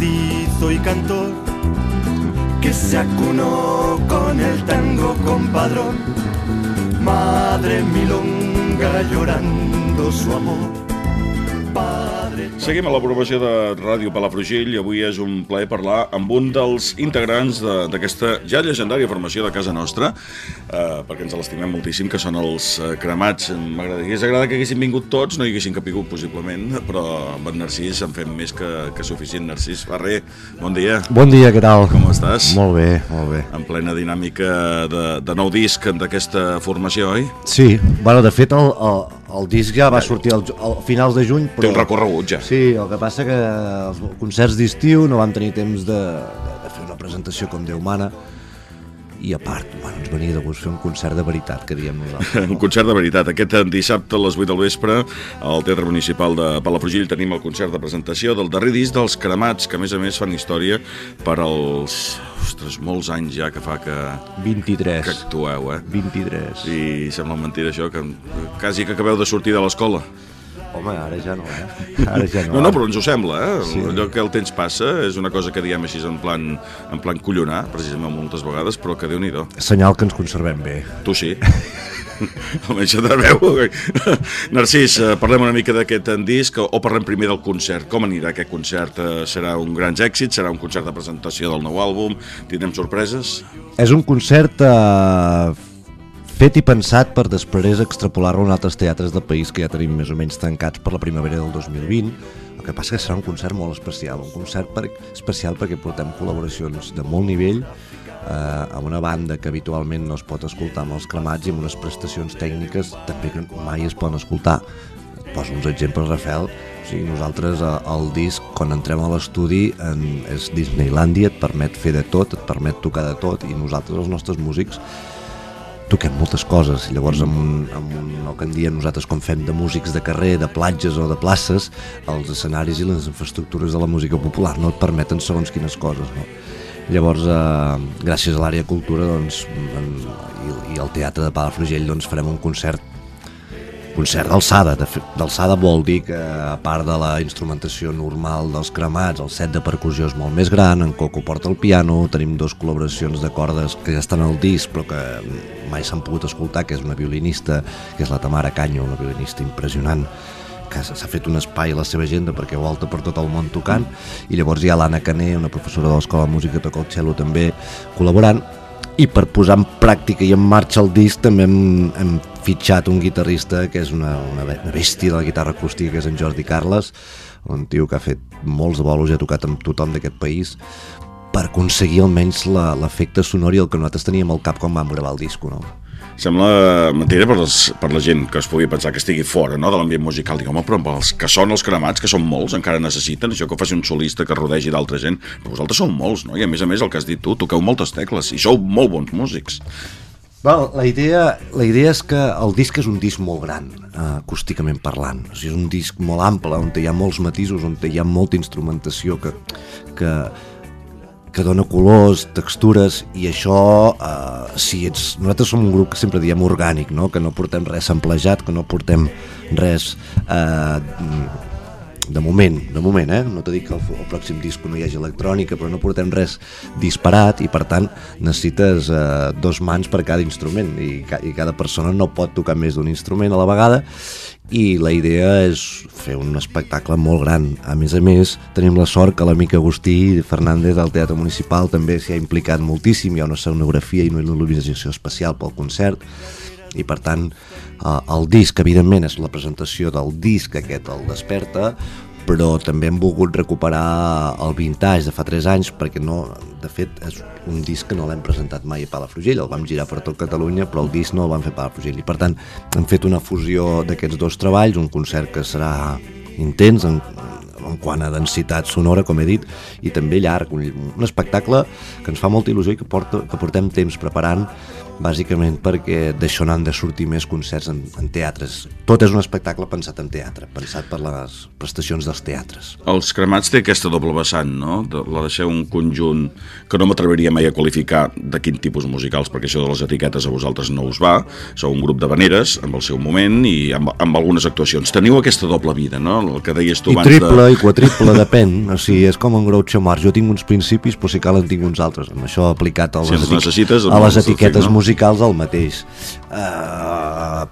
y cantor que se acunó con el tango compadrón. Madre milonga llorando su amor. Seguim a la programació de Ràdio Palafrugell i avui és un plaer parlar amb un dels integrants d'aquesta ja llegendària formació de casa nostra, eh, perquè ens l'estimem moltíssim, que són els eh, cremats. M'agradaria agradar que haguessin vingut tots, no hi haguessin capigut possiblement, però amb en Narcís en fem més que, que suficient. Narcís Ferrer, bon dia. Bon dia, què tal? Com estàs? Molt bé, molt bé. En plena dinàmica de, de nou disc d'aquesta formació, oi? Sí, bueno, de fet el, el, el disc ja va sortir al, al finals de juny, però... Té un recorregut ja. Sí, el que passa que els concerts d'estiu no van tenir temps de, de, de fer una presentació com Déu mana, i a part, bueno, ens venia de gust fer un concert de veritat, que diem nosaltres. un concert de veritat. Aquest dissabte a les 8 del vespre al Teatre Municipal de Palafrugell tenim el concert de presentació del darrer disc dels Cremats, que a més a més fan història per als... Ostres, molts anys ja que fa que... 23. Que actueu, eh? 23. I sembla mentida això, que quasi que acabeu de sortir de l'escola. Home, ara ja no, eh? Ara ja no. no, no, però ens ho sembla, eh? Sí. Allò que el temps passa és una cosa que diem així en plan, en plan collonar, precisament moltes vegades, però que déu nhi Senyal que ens conservem bé. Tu sí. Almenys de veu. Narcís, eh, parlem una mica d'aquest disc o parlem primer del concert. Com anirà aquest concert? Eh, serà un gran èxit? Serà un concert de presentació del nou àlbum? Tindrem sorpreses? És un concert eh, fet i pensat per després extrapolar-lo en altres teatres del país que ja tenim més o menys tancats per la primavera del 2020. El que passa que serà un concert molt especial, un concert per, especial perquè portem col·laboracions de molt nivell eh, amb una banda que habitualment no es pot escoltar amb els cremats i amb unes prestacions tècniques també que mai es poden escoltar. Et poso uns exemples, Rafael. O sigui, nosaltres el disc, quan entrem a l'estudi, és Disneylandia, et permet fer de tot, et permet tocar de tot, i nosaltres, els nostres músics, toquem moltes coses llavors amb, amb un, el que en diem nosaltres com fem de músics de carrer, de platges o de places els escenaris i les infraestructures de la música popular no et permeten segons quines coses no? llavors eh, gràcies a l'àrea cultura doncs, en, i, i el teatre de Palafrugell doncs, farem un concert concert d'alçada. D'alçada vol dir que, a part de la instrumentació normal dels cremats, el set de percussió és molt més gran, en Coco porta el piano, tenim dos col·laboracions de cordes que ja estan al disc però que mai s'han pogut escoltar, que és una violinista, que és la Tamara Canyo, una violinista impressionant, que s'ha fet un espai a la seva agenda perquè volta per tot el món tocant, i llavors hi ha l'Anna Cané, una professora de l'Escola de Música, toca el cello també, col·laborant, i per posar en pràctica i en marxa el disc també hem, hem fitxat un guitarrista que és una, una bèstia de la guitarra acústica que és en Jordi Carles un tio que ha fet molts bolos i ha tocat amb tothom d'aquest país per aconseguir almenys l'efecte sonor i el que nosaltres teníem al cap quan vam gravar el disc no? Sembla mentida per, les, per la gent que es pugui pensar que estigui fora no, de l'ambient musical. Dic, home, però els que són els cremats, que són molts, encara necessiten això que faci un solista que rodegi d'altra gent. Però vosaltres sou molts, no? I a més a més, el que has dit tu, toqueu moltes tecles i sou molt bons músics. Well, la, idea, la idea és que el disc és un disc molt gran, eh, acústicament parlant. O sigui, és un disc molt ample, on hi ha molts matisos, on hi ha molta instrumentació que, que, que dona colors, textures i això, eh, si ets... Nosaltres som un grup que sempre diem orgànic, no? que no portem res samplejat, que no portem res eh, de moment, de moment, eh? no t'he dit que el, el pròxim disc no hi hagi electrònica, però no portem res disparat i per tant necessites eh, dos mans per cada instrument i, ca i cada persona no pot tocar més d'un instrument a la vegada i la idea és fer un espectacle molt gran. A més a més, tenim la sort que l'amic Agustí Fernández del Teatre Municipal també s'hi ha implicat moltíssim, hi ha una escenografia i una il·luminació especial pel concert i per tant eh, el disc evidentment és la presentació del disc aquest el Desperta però també hem volgut recuperar el vintage de fa 3 anys perquè no, de fet és un disc que no l'hem presentat mai a Palafrugell, el vam girar per tot Catalunya però el disc no el vam fer a Palafrugell. I per tant hem fet una fusió d'aquests dos treballs, un concert que serà intens, en, en quant a densitat sonora, com he dit, i també llarg, un, un espectacle que ens fa molta il·lusió i que, porta, que portem temps preparant bàsicament perquè d'això n'han de sortir més concerts en, en teatres. Tot és un espectacle pensat en teatre, pensat per les prestacions dels teatres. Els cremats té aquesta doble vessant, no? De, la de ser un conjunt que no m'atreviria mai a qualificar de quin tipus musicals, perquè això de les etiquetes a vosaltres no us va. Sou un grup de veneres, amb el seu moment, i amb, amb algunes actuacions. Teniu aquesta doble vida, no? El que deies tu I abans triple de... i quadriple, depèn. O sigui, és com en Groucho Marx. Jo tinc uns principis, però si cal en tinc uns altres. Amb això aplicat a Si les, els necessites, a les doncs, etiquetes no? Musicals el mateix. Uh,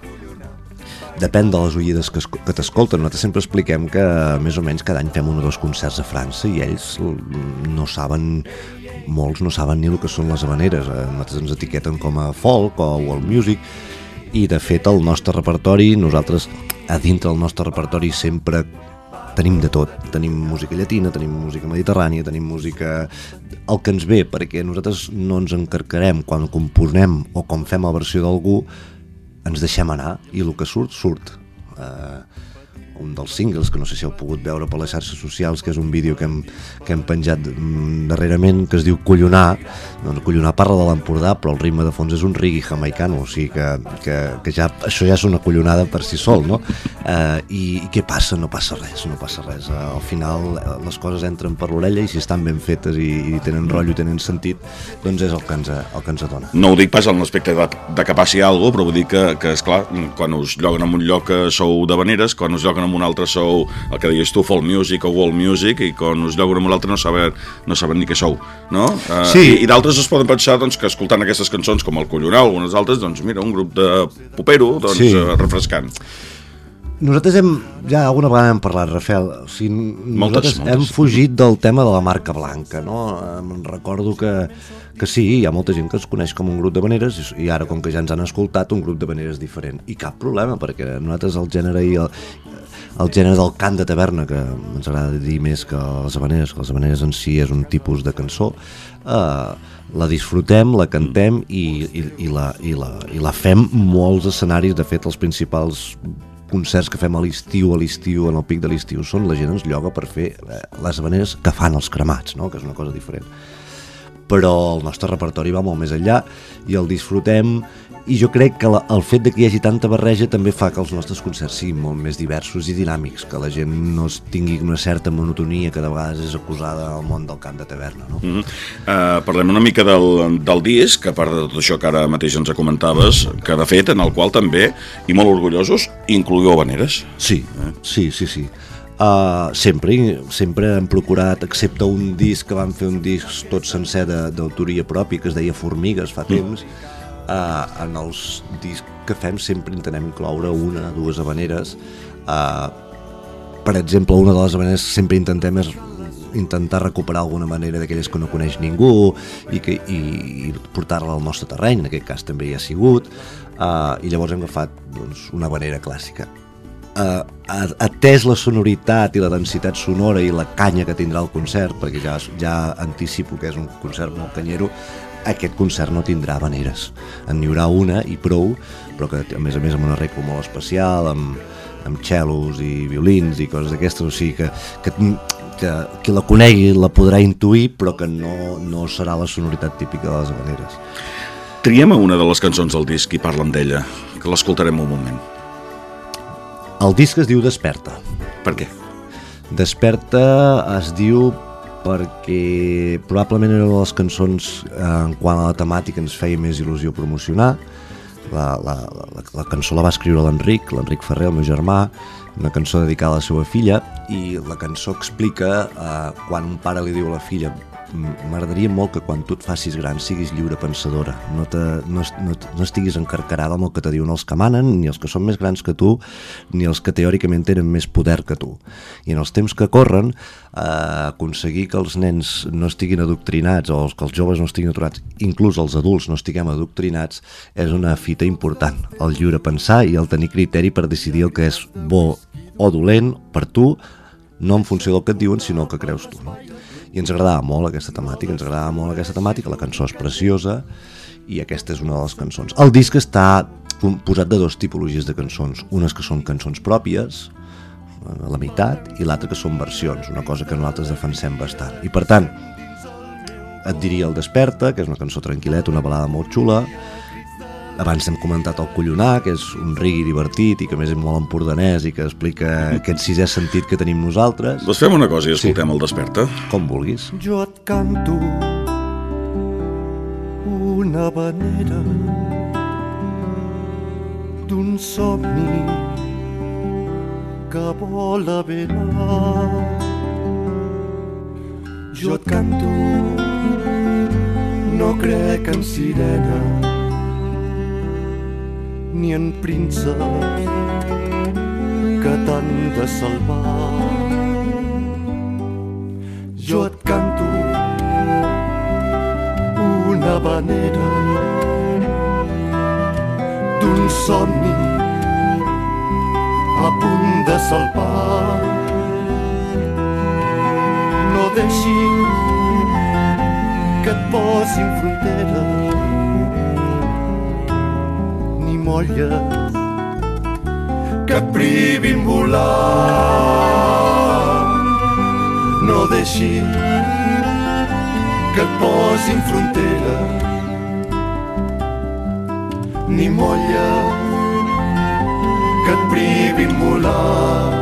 depèn de les oïdes que, que t'escolten. Nosaltres sempre expliquem que més o menys cada any fem un o dos concerts a França i ells no saben molts no saben ni el que són les habaneres. Eh, Nosaltres ens etiqueten com a folk o world music i de fet el nostre repertori, nosaltres a dintre del nostre repertori sempre tenim de tot. Tenim música llatina, tenim música mediterrània, tenim música... El que ens ve, perquè nosaltres no ens encarcarem quan componem o quan fem la versió d'algú, ens deixem anar i el que surt, surt. Uh, un dels singles, que no sé si heu pogut veure per les xarxes socials, que és un vídeo que hem, que hem penjat mm, darrerament, que es diu Collonar. Doncs Collonar parla de l'Empordà, però el ritme de fons és un rigui jamaicano, o sigui que, que, que ja, això ja és una collonada per si sol, no? Eh, i, I què passa? No passa res, no passa res. Eh, al final eh, les coses entren per l'orella i si estan ben fetes i, i tenen rotllo tenen sentit, doncs és el que ens, el que ens adona. No ho dic pas en l'aspecte de, de que passi alguna cosa, però vull dir que, que esclar, quan us lloguen en un lloc que sou de veneres, quan us lloguen en un altre sou el que deies tu, folk music o world music, i quan us lloguen en un altre no saben, no saben ni què sou, no? Uh, Sí. I, i d'altres es poden pensar doncs, que escoltant aquestes cançons com el Collonau o algunes altres, doncs mira, un grup de popero, doncs Sí. uh, refrescant. Nosaltres hem, ja alguna vegada hem parlat, Rafael, o sigui, Moltes, nosaltres moltes. hem fugit del tema de la marca blanca, no? Em recordo que, que sí, hi ha molta gent que ens coneix com un grup de veneres i ara, com que ja ens han escoltat, un grup de veneres diferent. I cap problema, perquè nosaltres el gènere i el, el gènere del cant de taverna, que ens agrada dir més que les habaneres, que les habaneres en si és un tipus de cançó, eh, la disfrutem, la cantem i, i, i, la, i, la, i la fem molts escenaris, de fet els principals concerts que fem a l'estiu, a l'estiu, en el pic de l'estiu, són la gent ens lloga per fer eh, les habaneres que fan els cremats, no? que és una cosa diferent però el nostre repertori va molt més enllà i el disfrutem i jo crec que la, el fet de que hi hagi tanta barreja també fa que els nostres concerts siguin molt més diversos i dinàmics, que la gent no tingui una certa monotonia que de vegades és acusada al món del cant de taverna. No? Mm -hmm. uh, parlem una mica del, del disc, a part de tot això que ara mateix ens comentaves, que de fet, en el qual també, i molt orgullosos, inclogueu habaneres. Sí, sí, sí, sí. Uh, sempre, sempre hem procurat, excepte un disc que vam fer un disc tot sencer d'autoria pròpia que es deia Formigues fa temps, uh, en els discs que fem sempre intentem incloure una, dues habaneres. Uh, per exemple, una de les habaneres que sempre intentem és intentar recuperar alguna manera d'aquelles que no coneix ningú i, que, i, i portar-la al nostre terreny, en aquest cas també hi ha sigut, uh, i llavors hem agafat doncs, una habanera clàssica eh, atès la sonoritat i la densitat sonora i la canya que tindrà el concert, perquè ja, ja anticipo que és un concert molt canyero, aquest concert no tindrà habaneres. En hi haurà una i prou, però que a més a més amb un arreglo molt especial, amb, amb cellos i violins i coses d'aquestes, o sigui que, que, que qui la conegui la podrà intuir, però que no, no serà la sonoritat típica de les habaneres. Triem una de les cançons del disc i parlen d'ella, que l'escoltarem un moment. El disc es diu Desperta. Per què? Desperta es diu perquè probablement era una de les cançons eh, en quant a la temàtica ens feia més il·lusió promocionar. La, la, la, la cançó la va escriure l'Enric, l'Enric Ferrer, el meu germà, una cançó dedicada a la seva filla, i la cançó explica eh, quan un pare li diu a la filla "M- m'agradaria molt que quan tu et facis gran siguis lliure pensadora, no, te, no, no, no estiguis encarcarada amb el que te diuen els que manen, ni els que són més grans que tu, ni els que teòricament tenen més poder que tu. I en els temps que corren, eh, aconseguir que els nens no estiguin adoctrinats o que els joves no estiguin adoctrinats, inclús els adults no estiguem adoctrinats, és una fita important. El lliure pensar i el tenir criteri per decidir el que és bo o dolent per tu, no en funció del que et diuen, sinó el que creus tu. No? I ens agradava molt aquesta temàtica, ens agradava molt aquesta temàtica, la cançó és preciosa i aquesta és una de les cançons. El disc està composat de dos tipologies de cançons, unes que són cançons pròpies, a la meitat, i l'altre que són versions, una cosa que nosaltres defensem bastant. I per tant, et diria el Desperta, que és una cançó tranquil·leta, una balada molt xula, abans hem comentat el Collonar, que és un rigui divertit i que més és molt empordanès i que explica aquest sisè sentit que tenim nosaltres. Doncs fem una cosa i escoltem sí. el Desperta. Com vulguis. Jo et canto una vanera d'un somni que vola ben alt. Jo et canto, no crec en sirena, ni en príncep que t'han de salvar. Jo et canto una vanera d'un somni a punt de salvar. No deixis que et posin fronteres molles que privin volar. No deixi que et posin frontera ni molla que et privin volar.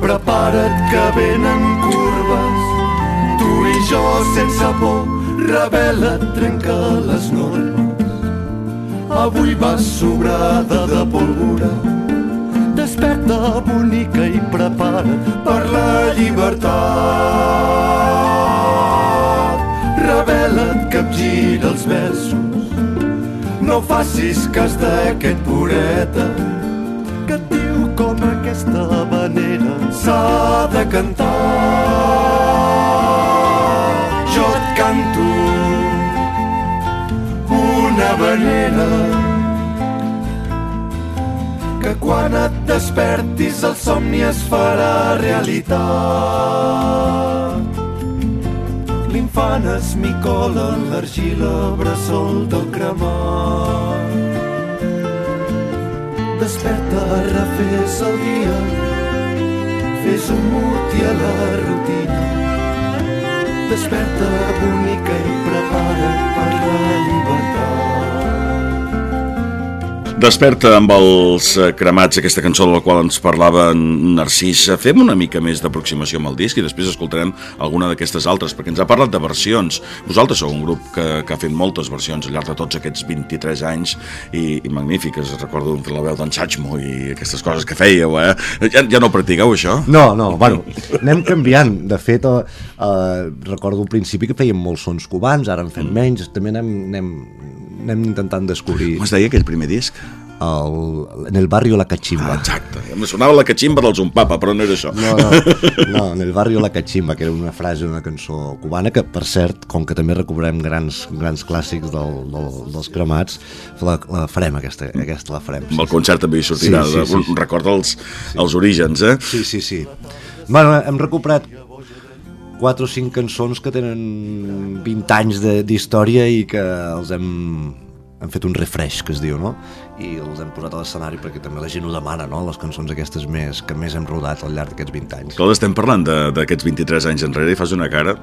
Prepara't que venen curves, tu i jo sense por, revela't, trenca les normes avui vas sobrada de pólvora. Desperta, bonica, i prepara't per la llibertat. Revela't, capgira els versos, no facis cas d'aquest pureta que et diu com aquesta manera s'ha de cantar. Jo et canto una venera que quan et despertis el somni es farà realitat. L'infant es micola en l'argila bressol del cremat. Desperta, refés el dia, fes un mut i a la rutina. Desperta, bonica, i prepara't per Desperta amb els eh, cremats, aquesta cançó de la qual ens parlava Narcís. Fem una mica més d'aproximació amb el disc i després escoltarem alguna d'aquestes altres, perquè ens ha parlat de versions. Vosaltres sou un grup que, que ha fet moltes versions al llarg de tots aquests 23 anys i, i magnífiques. Recordo la veu d'en Sachmo i aquestes coses que fèieu, eh? Ja, ja no practiqueu això? No, no, bueno, anem canviant. De fet, eh, eh, recordo al principi que fèiem molts sons cubans, ara en fem mm. menys, també anem, anem anem intentant descobrir... Com es deia aquell primer disc? El, en el barrio La Cachimba. Ah, exacte, em sonava La Cachimba dels Un Papa, però no era això. No, no, no, en el barrio La Cachimba, que era una frase d'una cançó cubana, que per cert, com que també recuperem grans, grans clàssics del, del, dels cremats, la, la farem aquesta, aquesta la farem. Amb el concert també hi sortirà, sí, sí, sí, sí. recorda els, sí. els orígens, eh? Sí, sí, sí. Bueno, hem recuperat quatre o cinc cançons que tenen 20 anys d'història i que els hem, hem fet un refresh, que es diu, no? I els hem posat a l'escenari perquè també la gent ho demana, no? Les cançons aquestes més que més hem rodat al llarg d'aquests 20 anys. Clar, estem parlant d'aquests 23 anys enrere i fas una cara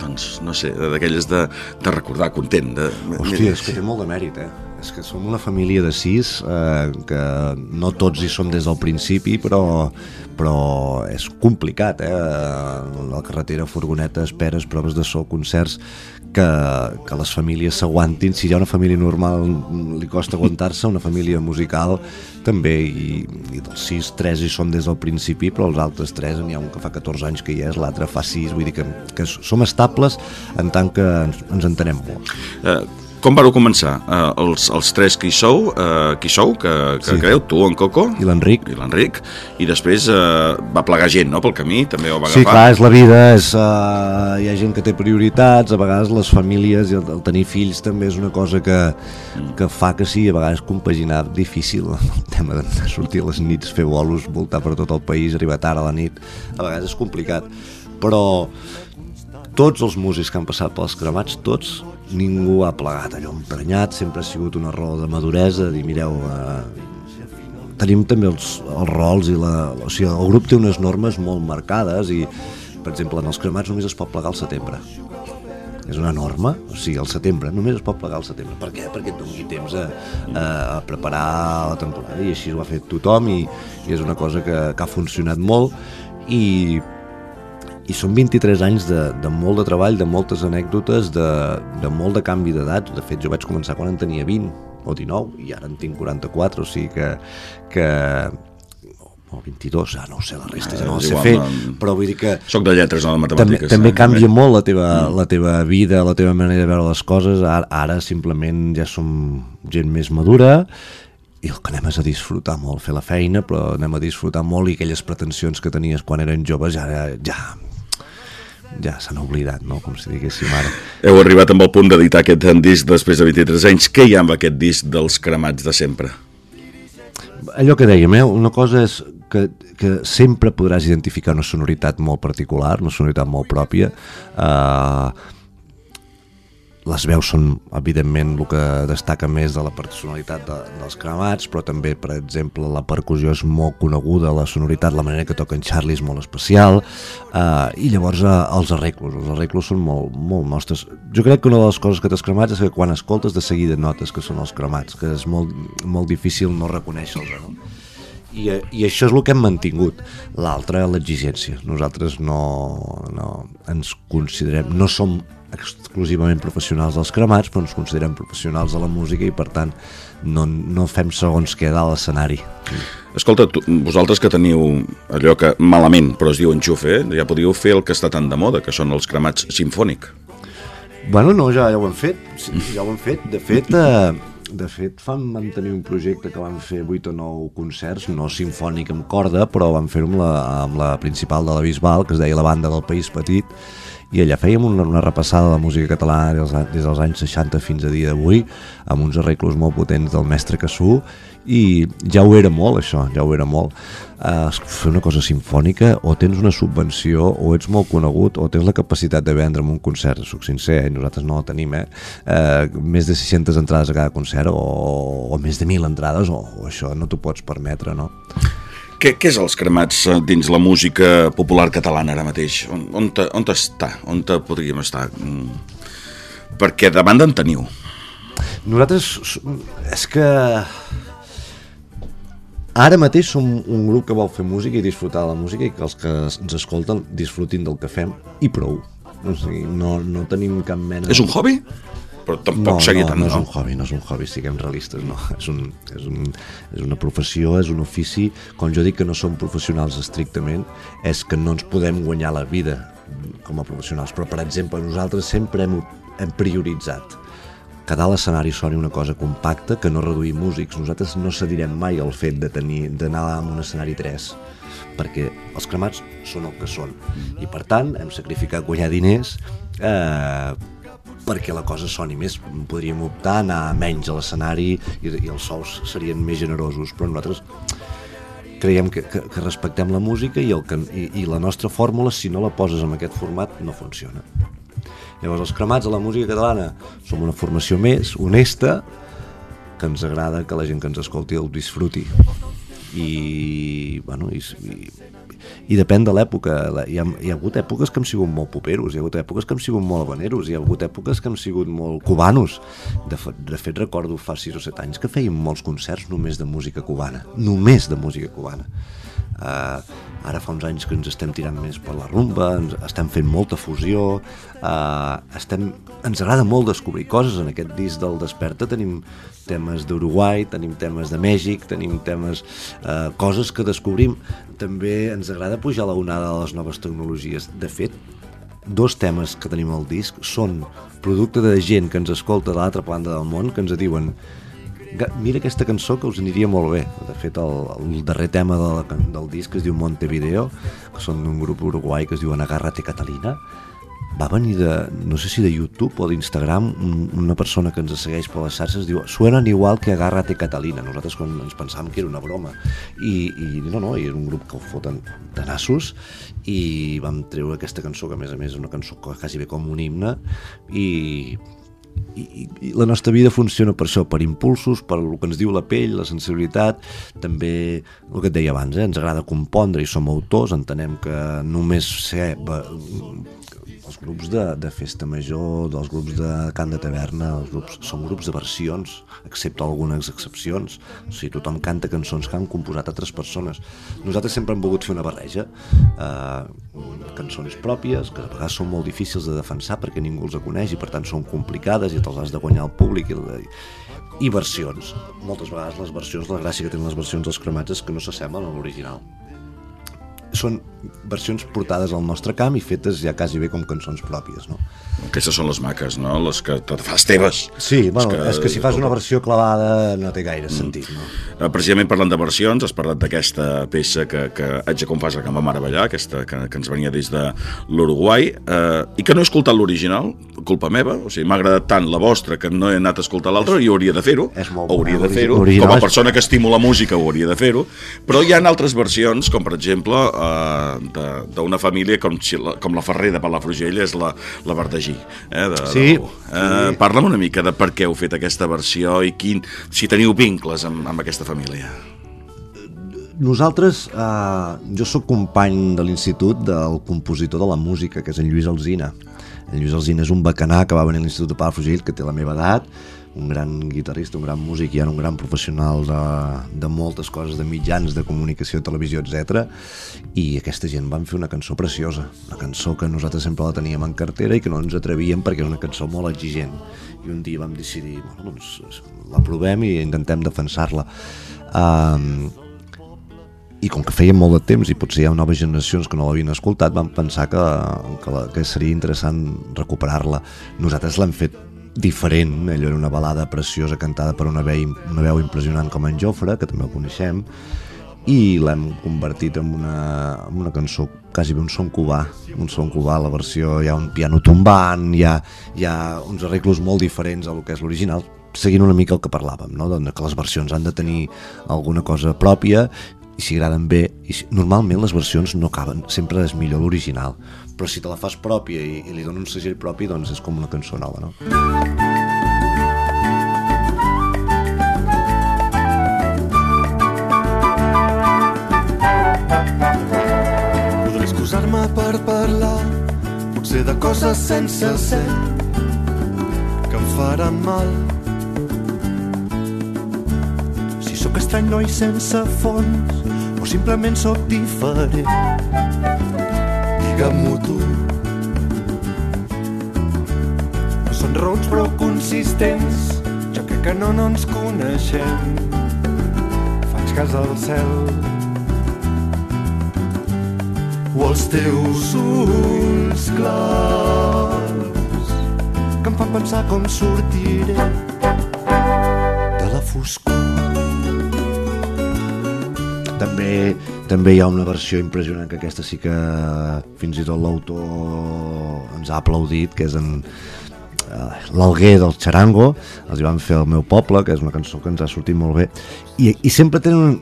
doncs, no sé, d'aquelles de, de recordar content. De... Hòstia, és que té molt de mèrit, eh? És que som una família de sis, eh, que no tots hi som des del principi, però, però és complicat, eh? La carretera, furgoneta, esperes, proves de so, concerts, que, que les famílies s'aguantin. Si hi ha una família normal li costa aguantar-se, una família musical també, i, i dels sis, tres hi són des del principi, però els altres tres, n'hi ha un que fa 14 anys que hi és, l'altre fa 6, vull dir que, que som estables en tant que ens, ens entenem molt. Uh, com vareu començar? Uh, els, els tres que hi sou, uh, qui sou, que, que sí. creu, tu, en Coco... I l'Enric. I l'Enric. I després uh, va plegar gent, no?, pel camí, també ho va agafar. Sí, clar, és la vida, és, uh, hi ha gent que té prioritats, a vegades les famílies i el, el tenir fills també és una cosa que, mm. que fa que sí, a vegades compaginar difícil el tema de sortir a les nits, fer bolos, voltar per tot el país, arribar tard a la nit, a vegades és complicat. Però tots els músics que han passat pels cremats, tots, ningú ha plegat allò emprenyat, sempre ha sigut una raó de maduresa, de dir, mireu, eh, tenim també els, els rols i la, o sigui, el grup té unes normes molt marcades i, per exemple, en els cremats només es pot plegar al setembre. És una norma, o sigui, al setembre només es pot plegar al setembre. Per què? Perquè et doni temps a, a, a preparar la temporada i així ho ha fet tothom i, i és una cosa que, que ha funcionat molt i, i són 23 anys de, de molt de treball, de moltes anècdotes, de, de molt de canvi d'edat. De fet, jo vaig començar quan en tenia 20 o 19 i ara en tinc 44, o sigui que, que o 22, ja no ho sé, la resta ja no ho sé fer, però vull dir que... Soc de lletres, no de matemàtiques. També, també canvia bé. molt la teva, mm. la teva vida, la teva manera de veure les coses, ara, ara simplement ja som gent més madura i el que anem és a disfrutar molt, fer la feina, però anem a disfrutar molt i aquelles pretensions que tenies quan eren joves ja, ja, ja s'han oblidat, no? com si diguéssim ara. Heu arribat amb el punt d'editar aquest disc després de 23 anys. Què hi ha amb aquest disc dels cremats de sempre? Allò que dèiem, eh? una cosa és que, que sempre podràs identificar una sonoritat molt particular, una sonoritat molt pròpia. Eh, les veus són, evidentment, el que destaca més de la personalitat de, dels cremats, però també, per exemple, la percussió és molt coneguda, la sonoritat, la manera que toca en Charlie és molt especial, eh, i llavors eh, els arreglos, els arreglos són molt, molt nostres. Jo crec que una de les coses que t'has cremats és que quan escoltes de seguida notes que són els cremats, que és molt, molt difícil no reconèixer-los, no? I, i això és el que hem mantingut l'altre, l'exigència nosaltres no, no ens considerem no som exclusivament professionals dels cremats, però ens considerem professionals de la música i per tant no, no fem segons què a l'escenari. Escolta, tu, vosaltres que teniu allò que malament, però es diu enxufe, eh? ja podíeu fer el que està tan de moda, que són els cremats sinfònic. Bueno, no, ja, ja ho hem fet, sí, ja ho hem fet. De fet, eh, de fet vam, vam tenir un projecte que vam fer 8 o 9 concerts, no sinfònic amb corda, però vam fer-ho amb, la, amb la principal de la Bisbal, que es deia la banda del País Petit, i allà fèiem una, una repassada de la música catalana des, des dels anys 60 fins a dia d'avui amb uns arreglos molt potents del mestre Cassú i ja ho era molt això, ja ho era molt uh, fer una cosa sinfònica o tens una subvenció o ets molt conegut o tens la capacitat de vendre en un concert soc sincer, eh? nosaltres no la tenim eh? Uh, més de 600 entrades a cada concert o, o més de 1.000 entrades o, o això no t'ho pots permetre no? Què, què és els cremats eh, dins la música popular catalana ara mateix? On, on, te, on està? On te podríem estar? Mm. Perquè de banda en teniu. Nosaltres... És que... Ara mateix som un grup que vol fer música i disfrutar de la música i que els que ens escolten disfrutin del que fem i prou. O sigui, no, no tenim cap mena... És un hobby? però tampoc no, seguir no, tant, no? No és un hobby, no és un hobby, siguem realistes, no. És, un, és, un, és una professió, és un ofici. Quan jo dic que no som professionals estrictament, és que no ens podem guanyar la vida com a professionals. Però, per exemple, nosaltres sempre hem, hem prioritzat que dalt l'escenari soni una cosa compacta, que no reduir músics. Nosaltres no cedirem mai el fet de tenir d'anar amb un escenari 3 perquè els cremats són el que són i per tant hem sacrificat guanyar diners eh, perquè la cosa soni més. Podríem optar a anar menys a l'escenari i, i els sous serien més generosos, però nosaltres creiem que, que, que respectem la música i, el que, i, i la nostra fórmula, si no la poses en aquest format, no funciona. Llavors, els cremats a la música catalana som una formació més honesta, que ens agrada que la gent que ens escolti el disfruti. I, bueno, i, i i depèn de l'època. Hi, ha, hi ha hagut èpoques que han sigut molt poperos, hi ha hagut èpoques que han sigut molt habaneros, hi ha hagut èpoques que han sigut molt cubanos. De, de fet, recordo fa 6 o 7 anys que fèiem molts concerts només de música cubana, només de música cubana. Uh, ara fa uns anys que ens estem tirant més per la rumba, ens estem fent molta fusió, uh, estem, ens agrada molt descobrir coses en aquest disc del Desperta, tenim temes d'Uruguai, tenim temes de Mèxic, tenim temes, uh, coses que descobrim. També ens agrada pujar la onada de les noves tecnologies. De fet, dos temes que tenim al disc són producte de gent que ens escolta de l'altra planta del món, que ens diuen mira aquesta cançó que us aniria molt bé. De fet, el, el darrer tema de, del disc es diu Montevideo, que són d'un grup uruguai que es diuen Agárrate Catalina, va venir de, no sé si de YouTube o d'Instagram, una persona que ens segueix per les xarxes diu suenen igual que Agárrate Catalina. Nosaltres quan ens pensàvem que era una broma. I, i no, no, i era un grup que ho foten de nassos i vam treure aquesta cançó, que a més a més és una cançó quasi bé com un himne, i i, i, la nostra vida funciona per això, per impulsos, per el que ens diu la pell, la sensibilitat, també el que et deia abans, eh? ens agrada compondre i som autors, entenem que només ser els grups de, de festa major, dels grups de cant de taverna, els grups, són grups de versions, excepte algunes excepcions. O sigui, tothom canta cançons que han composat altres persones. Nosaltres sempre hem volgut fer una barreja, eh, cançons pròpies, que a vegades són molt difícils de defensar perquè ningú els coneix i per tant són complicades i te'ls has de guanyar al públic i, i versions. Moltes vegades les versions, la gràcia que tenen les versions dels cremats és que no s'assemblen a l'original són versions portades al nostre camp i fetes ja quasi bé com cançons pròpies, no? Aquestes són les maques, no? Les que te fas teves. Sí, bueno, que... és que si fas una versió clavada no té gaire sentit, no? Eh, precisament parlant de versions, has parlat d'aquesta peça que, que haig de confessar que em va meravellar, aquesta que, que ens venia des de l'Uruguai, eh, i que no he escoltat l'original, culpa meva, o sigui, m'ha agradat tant la vostra que no he anat a escoltar l'altra i hauria de fer-ho. Hauria de fer-ho. Com a persona que estimo la música hauria de fer-ho. Però hi ha altres versions, com per exemple eh, d'una família com, com la Ferrer de Palafrugell és la, la Verdagí. Eh, de, sí. De, eh, sí. Parla'm una mica de per què heu fet aquesta versió i quin, si teniu vincles amb, amb aquesta família. Nosaltres, eh, jo sóc company de l'institut del compositor de la música, que és en Lluís Alzina. En Lluís Alzina és un bacanà que va venir a l'Institut de Palafrugell, que té la meva edat, un gran guitarrista, un gran músic i ara un gran professional de, de moltes coses, de mitjans, de comunicació, televisió, etc. I aquesta gent van fer una cançó preciosa, una cançó que nosaltres sempre la teníem en cartera i que no ens atrevíem perquè és una cançó molt exigent. I un dia vam decidir, bueno, doncs la provem i intentem defensar-la. Um, i com que feia molt de temps i potser hi ha noves generacions que no l'havien escoltat, vam pensar que, que, la, que seria interessant recuperar-la. Nosaltres l'hem fet diferent, allò era una balada preciosa cantada per una veu, una veu impressionant com en Jofre, que també el coneixem, i l'hem convertit en una, en una cançó quasi un son cubà, un son cubà, la versió hi ha un piano tombant, hi ha, hi ha uns arreglos molt diferents a lo que és l'original, seguint una mica el que parlàvem, no? doncs que les versions han de tenir alguna cosa pròpia i si agraden bé, i si, normalment les versions no caben, sempre és millor l'original, però si te la fas pròpia i, i li dones un segell propi, doncs és com una cançó nova, no? Podré excusar-me per parlar, potser de coses sense ser, que em faran mal. Si sóc estrany, noi sense fons, o simplement sóc diferent digue-m'ho tu. No són raons prou consistents, jo crec que no, no ens coneixem. Faig cas al cel. O els teus ulls clars que em fan pensar com sortiré de la foscor. També també hi ha una versió impressionant que aquesta sí que fins i tot l'autor ens ha aplaudit, que és en uh, l'Alguer del Charango, els hi van fer al meu poble, que és una cançó que ens ha sortit molt bé, i, i sempre tenen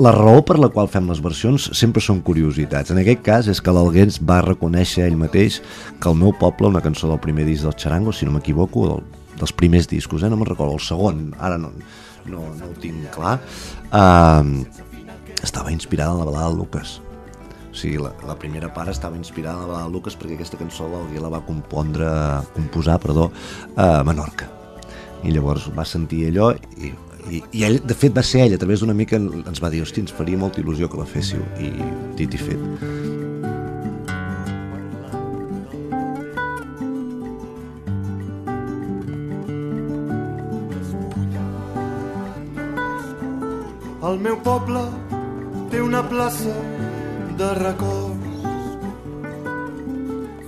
la raó per la qual fem les versions sempre són curiositats. En aquest cas és que l'Alguer va reconèixer ell mateix que el meu poble, una cançó del primer disc del Charango, si no m'equivoco, del, dels primers discos, eh? no me'n recordo, el segon, ara no, no, no ho tinc clar, uh, estava inspirada en la balada de Lucas. O sigui, la, la primera part estava inspirada en la balada de Lucas perquè aquesta cançó l'Alguer la va compondre, composar perdó, a Menorca. I llavors va sentir allò i, i, i ell, de fet va ser ell, a través d'una mica ens va dir, hosti, ens faria molta il·lusió que la féssiu i dit i fet. El meu poble té una plaça de records.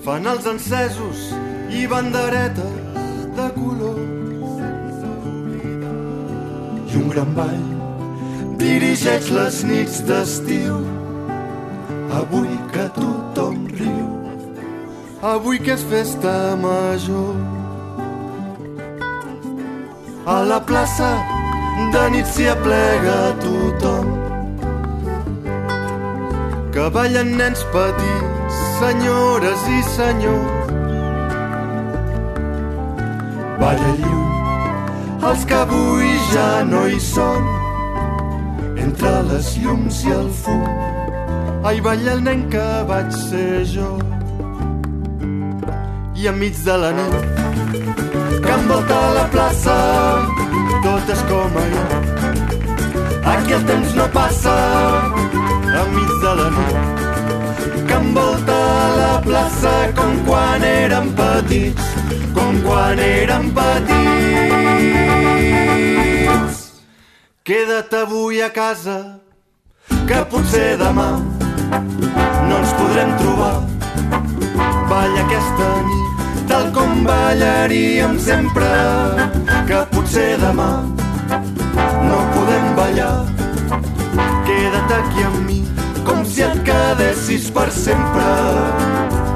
Fanals encesos i banderetes de colors. I un gran ball dirigeix les nits d'estiu. Avui que tothom riu, avui que és festa major. A la plaça de nit s'hi aplega tothom que ballen nens petits, senyores i senyors. balla lluny, els que avui ja no hi són, entre les llums i el fum, ai, balla el nen que vaig ser jo. I enmig de la nit, que envolta la plaça, tot és com ahir. Aquí el temps no passa, enmig de la nit, que envolta la plaça com quan érem petits, com quan érem petits. Queda't avui a casa, que potser demà no ens podrem trobar. Balla aquesta nit, tal com ballaríem sempre, que potser demà aquí amb mi, com si et quedessis per sempre.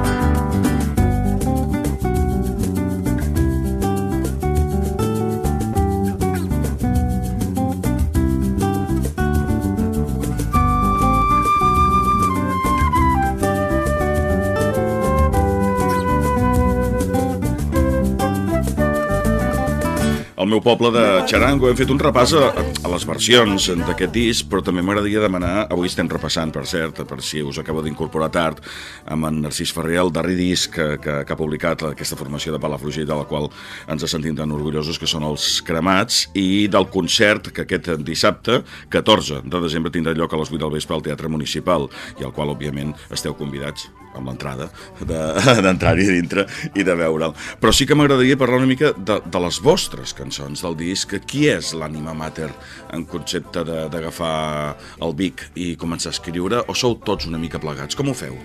Meu poble de Xarango hem fet un repàs a, a les versions d'aquest disc, però també m'agradaria demanar, avui estem repassant, per cert, per si us acabo d'incorporar tard, amb en Narcís Ferrer, el darrer disc que, que, que ha publicat aquesta formació de Palafrugell, de la qual ens sentim tan orgullosos, que són els Cremats, i del concert que aquest dissabte, 14 de desembre, tindrà lloc a les 8 del vespre al Teatre Municipal, i al qual, òbviament, esteu convidats amb l'entrada d'entrar-hi de, dintre i de veure'l. Però sí que m'agradaria parlar una mica de, de les vostres cançons del disc. Qui és l'ànima mater en concepte d'agafar el Vic i començar a escriure o sou tots una mica plegats? Com ho feu?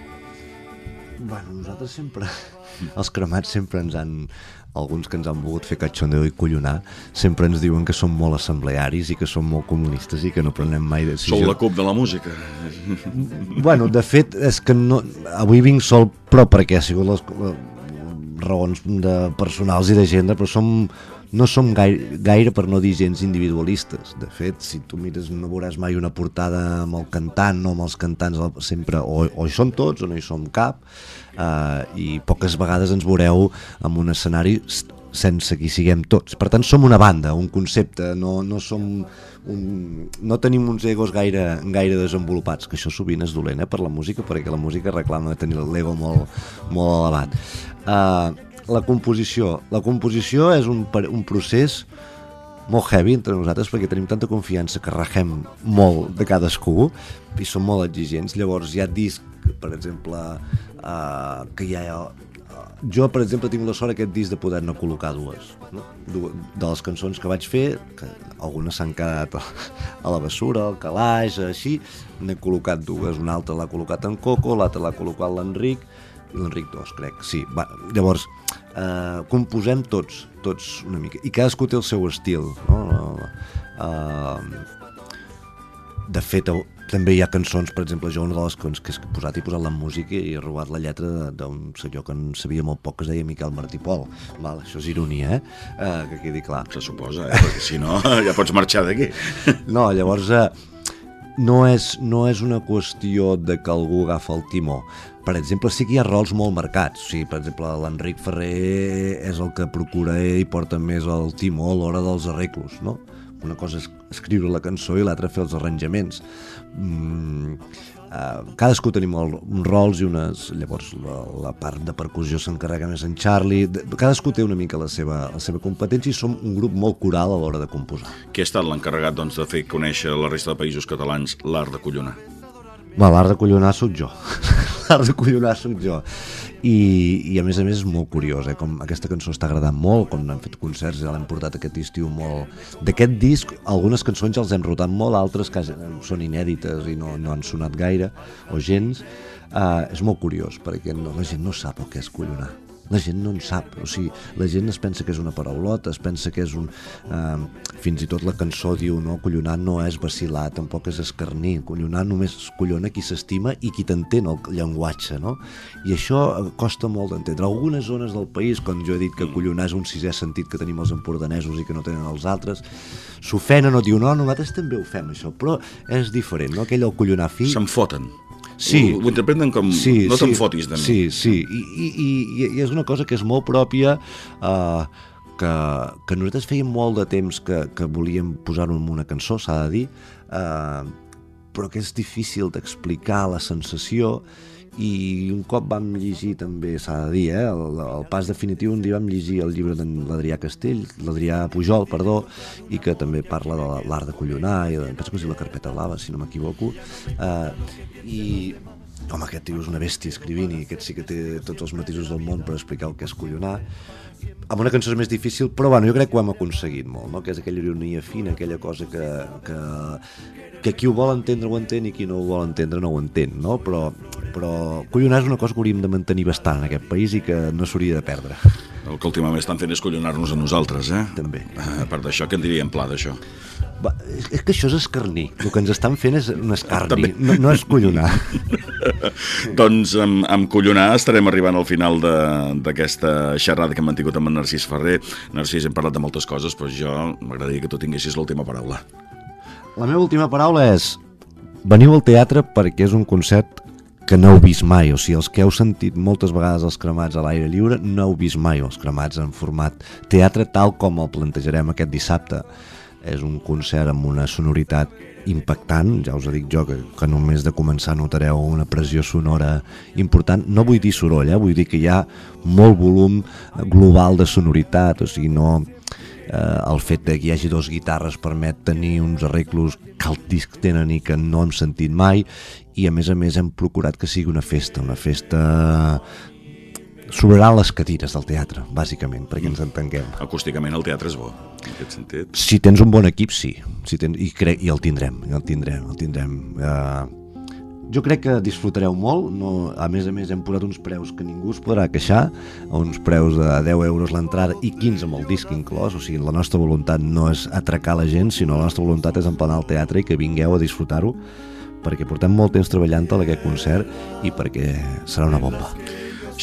Bueno, nosaltres sempre... Els cremats sempre ens han... Alguns que ens han volgut fer catxondeu i collonar sempre ens diuen que som molt assemblearis i que som molt comunistes i que no prenem mai decisions. Sou la CUP de la música. Bueno, de fet, és que no... avui vinc sol, però perquè ha sigut les, les raons de personals i d'agenda, però som no som gaire, gaire, per no dir gens individualistes. De fet, si tu mires, no veuràs mai una portada amb el cantant o amb els cantants sempre, o, o hi som tots o no hi som cap, eh, i poques vegades ens veureu en un escenari sense que hi siguem tots. Per tant, som una banda, un concepte, no, no som un, no tenim uns egos gaire, gaire desenvolupats, que això sovint és dolent eh, per la música, perquè la música reclama tenir l'ego molt, molt elevat. Uh, la composició. La composició és un, un procés molt heavy entre nosaltres perquè tenim tanta confiança que regem molt de cadascú i som molt exigents. Llavors hi ha disc, per exemple, uh, que hi ha... Jo, per exemple, tinc la sort aquest disc de poder-ne col·locar dues. No? De les cançons que vaig fer, que algunes s'han quedat a la bessura, al calaix, així, n'he col·locat dues. Una altra l'ha col·locat en Coco, l'altra l'ha col·locat l'Enric, l'Enric II, crec, sí. Va, llavors, eh, composem tots, tots una mica, i cadascú té el seu estil, no? Eh, de fet, també hi ha cançons, per exemple, jo una de les cançons que he posat i posat la música i he robat la lletra d'un senyor que en sabia molt poc, que es deia Miquel Martí Pol. Val, això és ironia, eh? eh que quedi clar. Se suposa, eh? Perquè si no, ja pots marxar d'aquí. No, llavors... Eh, no és, no és una qüestió de que algú agafa el timó. Per exemple, sí que hi ha rols molt marcats. O sigui, per exemple, l'Enric Ferrer és el que procura i porta més el timó a l'hora dels arreglos, no? Una cosa és escriure la cançó i l'altra fer els arranjaments. Mm, Uh, cadascú tenim el, uns rols i unes... Llavors, la, la part de percussió s'encarrega més en Charlie. De, cadascú té una mica la seva, la seva competència i som un grup molt coral a l'hora de composar. Qui ha estat l'encarregat doncs, de fer conèixer la resta de països catalans l'art de collonar? l'art de collonar sóc jo. l'art de collonar sóc jo. I, i a més a més és molt curiós, eh? com aquesta cançó està agradant molt, com han fet concerts, ja l'hem portat aquest estiu molt... D'aquest disc, algunes cançons ja els hem rotat molt, altres que són inèdites i no, no han sonat gaire, o gens. Uh, és molt curiós, perquè no, la gent no sap el que és collonar la gent no en sap, o sigui, la gent es pensa que és una paraulota, es pensa que és un... Eh, fins i tot la cançó diu, no, collonar no és vacilar, tampoc és escarnir, collonar només collona qui s'estima i qui t'entén el llenguatge, no? I això eh, costa molt d'entendre. Algunes zones del país, quan jo he dit que collonar és un sisè sentit que tenim els empordanesos i que no tenen els altres, s'ofenen o diuen, no, nosaltres també ho fem això, però és diferent, no? Aquell el collonar fi... Se'n foten. Sí. Ho, ho interpreten com sí, no sí, te'n fotis de mi. Sí, sí, I, i, i, i és una cosa que és molt pròpia eh, que, que nosaltres fèiem molt de temps que, que volíem posar-ho en una cançó, s'ha de dir, eh, però que és difícil d'explicar la sensació i un cop vam llegir també, s'ha de dir, eh, el, el pas definitiu, un dia vam llegir el llibre de l'Adrià Castell, l'Adrià Pujol, perdó, i que també parla de l'art de collonar, i de, penso que és la carpeta blava, si no m'equivoco, eh, i home, aquest tio és una bèstia escrivint i aquest sí que té tots els matisos del món per explicar el que és collonar amb una cançó és més difícil, però bueno, jo crec que ho hem aconseguit molt, no? que és aquella ironia fina, aquella cosa que, que, que qui ho vol entendre ho entén i qui no ho vol entendre no ho entén, no? Però, però collonar és una cosa que hauríem de mantenir bastant en aquest país i que no s'hauria de perdre. El que últimament estan fent és collonar-nos a nosaltres, eh? També. A part d'això, què en diríem pla d'això? Va, és, és que això és escarnir. El que ens estan fent és un escarni, no, no és collonar. doncs amb, amb collonar estarem arribant al final d'aquesta xerrada que hem mantingut amb en Narcís Ferrer. Narcís, hem parlat de moltes coses, però jo m'agradaria que tu tinguessis l'última paraula. La meva última paraula és veniu al teatre perquè és un concert que no heu vist mai, o sigui, els que heu sentit moltes vegades els cremats a l'aire lliure no heu vist mai els cremats en format teatre tal com el plantejarem aquest dissabte. És un concert amb una sonoritat impactant, ja us ho dic jo, que, que només de començar notareu una pressió sonora important. No vull dir soroll, eh? vull dir que hi ha molt volum global de sonoritat, o sigui, no, eh, el fet que hi hagi dos guitarres permet tenir uns arreglos que el disc tenen i que no hem sentit mai i a més a més hem procurat que sigui una festa, una festa sobraran les cadires del teatre, bàsicament, perquè ens entenguem. Acústicament el teatre és bo, en aquest sentit. Si tens un bon equip, sí. Si tens, i, crec, I el tindrem, el tindrem, el tindrem. Uh, jo crec que disfrutareu molt, no, a més a més hem posat uns preus que ningú es podrà queixar, uns preus de 10 euros l'entrada i 15 amb el disc inclòs, o sigui, la nostra voluntat no és atracar la gent, sinó la nostra voluntat és emplenar el teatre i que vingueu a disfrutar-ho, perquè portem molt temps treballant a aquest concert i perquè serà una bomba.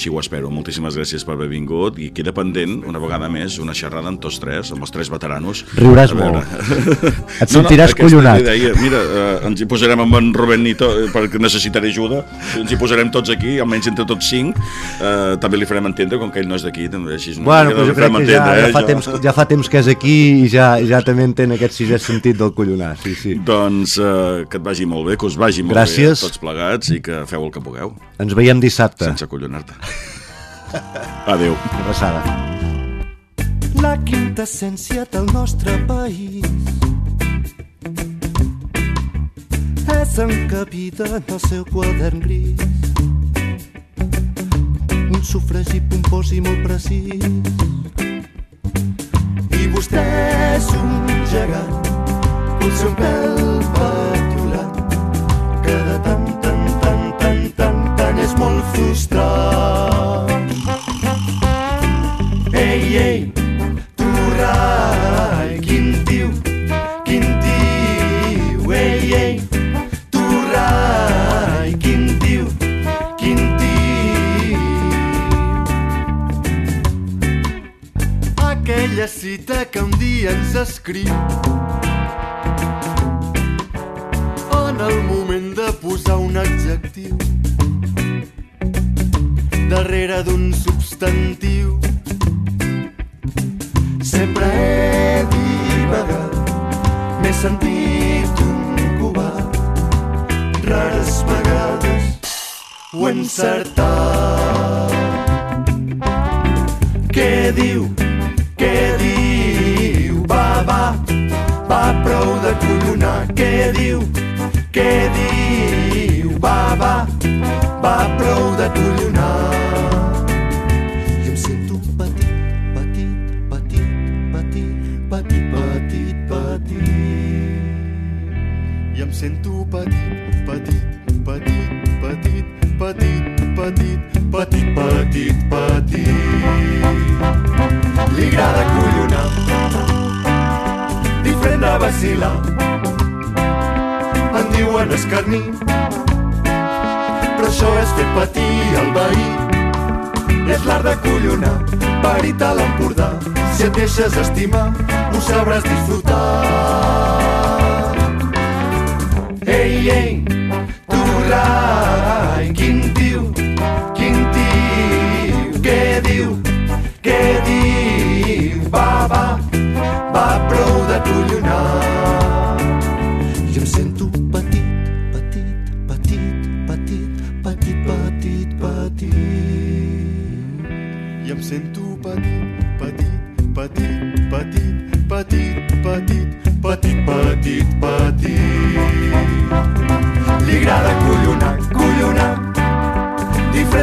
Així ho espero. Moltíssimes gràcies per haver vingut i queda pendent, una vegada més, una xerrada amb tots tres, amb els tres veteranos. Riuràs molt. Et sentiràs no, no, collonat. Deia, mira, eh, ens hi posarem amb en Rubén Nito eh, perquè necessitaré ajuda. Ens hi posarem tots aquí, almenys entre tots cinc. Eh, també li farem entendre, com que ell no és d'aquí, així. Bueno, però jo crec que ja, ja, fa eh, temps, ja fa temps que és aquí i ja, ja també entén aquest sisè sentit del collonar. Sí, sí. Doncs eh, que et vagi molt bé, que us vagi molt gràcies. bé tots plegats i que feu el que pugueu. Ens veiem dissabte. Sense collonar-te. Adéu. Rebassada. La quinta essència del nostre país és encabida en el seu quadern gris. Un sufragi pompós i molt precís. I vostè és un gegant, potser un pèl patrolat, que de tant, és molt frustrat. Ei, ei, tu rai, quin tiu, quin tiu, ei, ei, tu rai, quin tiu, quin tiu. Aquella cita que un dia ens escriu en el moment de posar un adjectiu darrere d'un substantiu Sempre he divagat, m'he sentit un covard. Rares vegades ho he encertat. Què diu? Què diu? Va, va, va, prou de collonar. Què diu? Què diu? Va, va, va, prou de collonar. sento petit, petit, petit, petit, petit, petit, petit, petit, petit. Li agrada collonar, diferent de vacilar. En diuen escarnir, això és fer patir el veí. És l'art de collonar, parit a l'Empordà. Si et deixes estimar, ho sabràs disfrutar. Ei, ei, tu rai, quin tiu,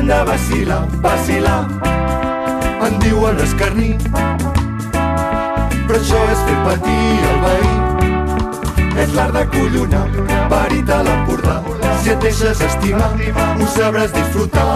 de vacilar, vacilar. En diuen escarnir, però això és fer patir el veí. És l'art de collonar, parit a l'Empordà. Si et deixes estimar, ho sabràs disfrutar.